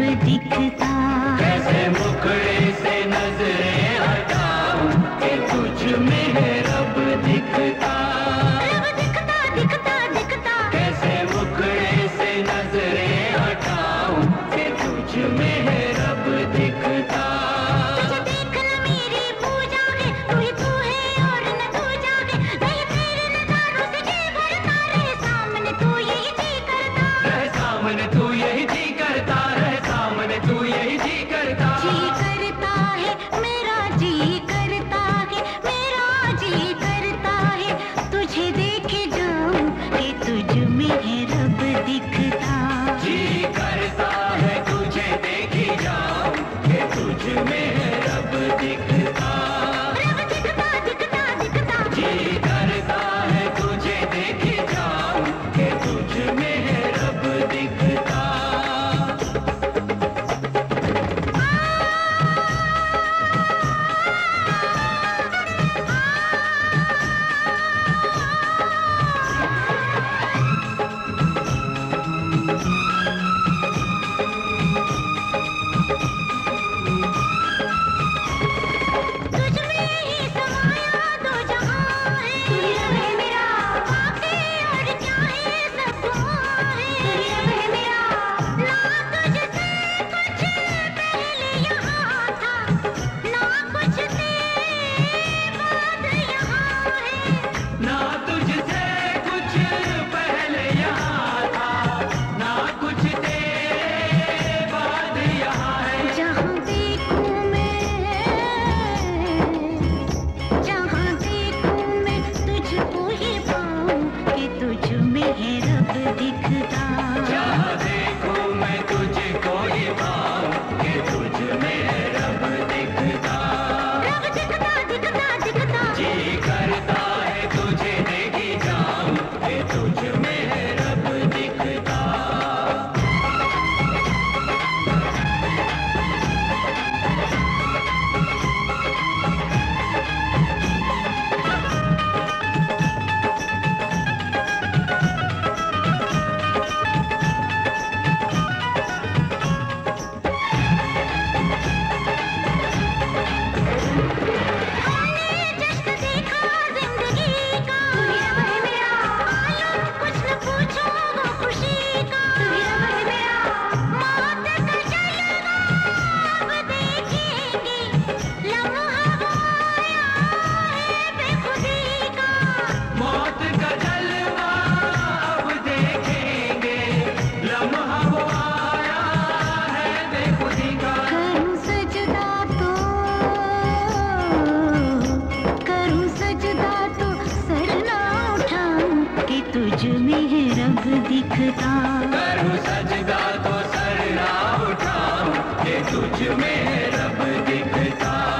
दिखता कि में रब दिखता कि तुझ में है रब दिखता। करूँ सजदा तो सर ना उठाऊं, कि तुझ में है रब दिखता।